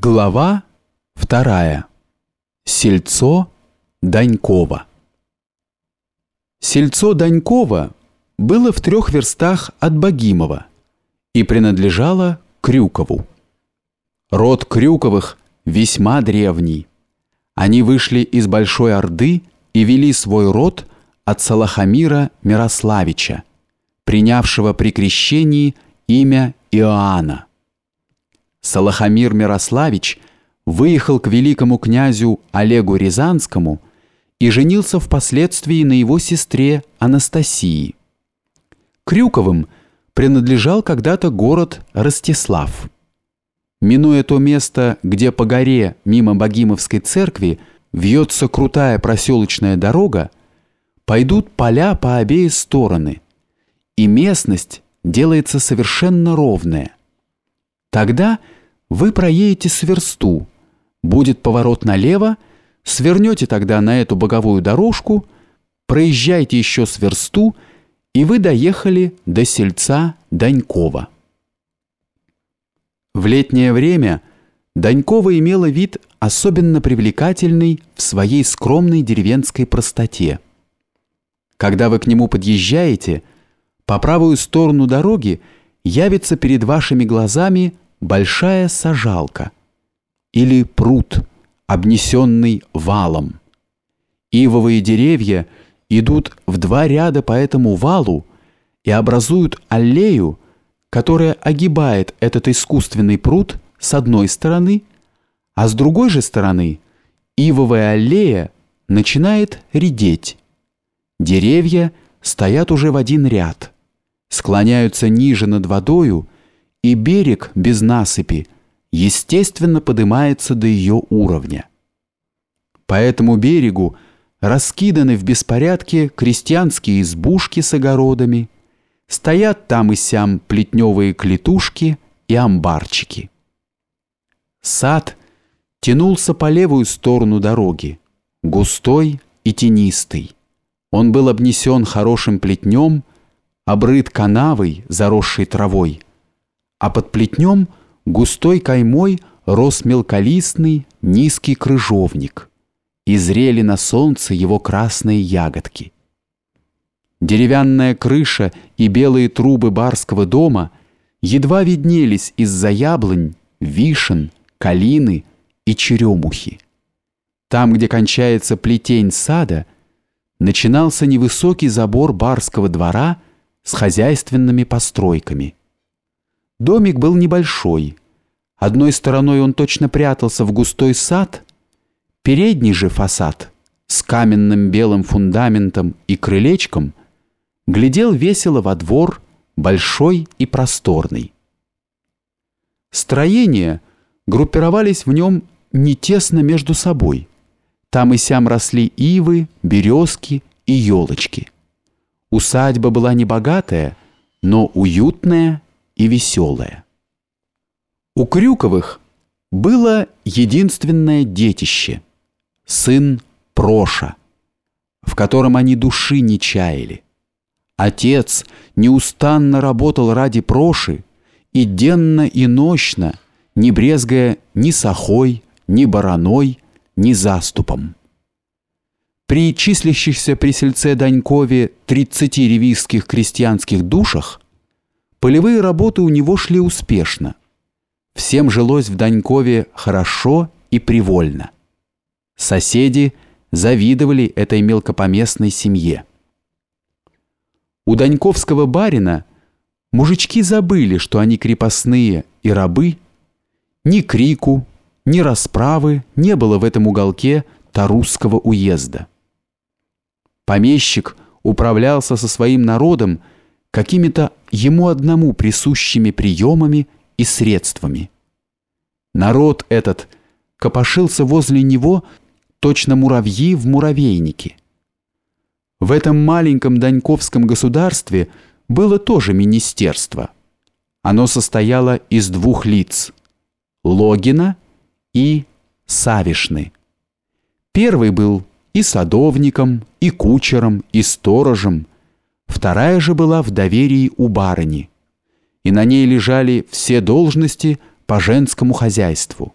Глава вторая. Сельцо Данькова. Сельцо Данькова было в трех верстах от Богимова и принадлежало Крюкову. Род Крюковых весьма древний. Они вышли из Большой Орды и вели свой род от Салахамира Мирославича, принявшего при крещении имя Иоанна. Салахамир Мирославич выехал к великому князю Олегу Рязанскому и женился впоследствии на его сестре Анастасии. Крюковым принадлежал когда-то город Ростислав. Минуя то место, где по горе мимо Богимовской церкви вьется крутая проселочная дорога, пойдут поля по обеи стороны, и местность делается совершенно ровная. Тогда вы проедете с версту, будет поворот налево, свернете тогда на эту боговую дорожку, проезжайте еще с версту, и вы доехали до сельца Данькова. В летнее время Данькова имела вид особенно привлекательный в своей скромной деревенской простоте. Когда вы к нему подъезжаете, по правую сторону дороги явится перед вашими глазами большая сажалка или пруд, обнесенный валом. Ивовые деревья идут в два ряда по этому валу и образуют аллею, которая огибает этот искусственный пруд с одной стороны, а с другой же стороны ивовая аллея начинает редеть. Деревья стоят уже в один ряд, склоняются ниже над водою и берег без насыпи естественно поднимается до ее уровня. По этому берегу раскиданы в беспорядке крестьянские избушки с огородами, стоят там и сям плетневые клетушки и амбарчики. Сад тянулся по левую сторону дороги, густой и тенистый. Он был обнесен хорошим плетнем, обрыт канавой, заросшей травой, а под плетнем густой каймой рос мелколистный низкий крыжовник, и зрели на солнце его красные ягодки. Деревянная крыша и белые трубы барского дома едва виднелись из-за яблонь, вишен, калины и черемухи. Там, где кончается плетень сада, начинался невысокий забор барского двора с хозяйственными постройками – Домик был небольшой. Одной стороной он точно прятался в густой сад, передний же фасад с каменным белым фундаментом и крылечком глядел весело во двор, большой и просторный. Строения группировались в нем не тесно между собой. Там и сям росли ивы, березки и елочки. Усадьба была небогатая, но уютная и веселое. У Крюковых было единственное детище – сын Проша, в котором они души не чаяли. Отец неустанно работал ради Проши и денно и нощно, не брезгая ни сахой, ни бараной, ни заступом. При числящихся при сельце Данькове 30 ревизских крестьянских душах – Полевые работы у него шли успешно. Всем жилось в Данькове хорошо и привольно. Соседи завидовали этой мелкопоместной семье. У Даньковского барина мужички забыли, что они крепостные и рабы. Ни крику, ни расправы не было в этом уголке Тарусского уезда. Помещик управлялся со своим народом какими-то ему одному присущими приемами и средствами. Народ этот копошился возле него точно муравьи в муравейнике. В этом маленьком Даньковском государстве было тоже министерство. Оно состояло из двух лиц – Логина и Савишны. Первый был и садовником, и кучером, и сторожем – Вторая же была в доверии у барыни, и на ней лежали все должности по женскому хозяйству.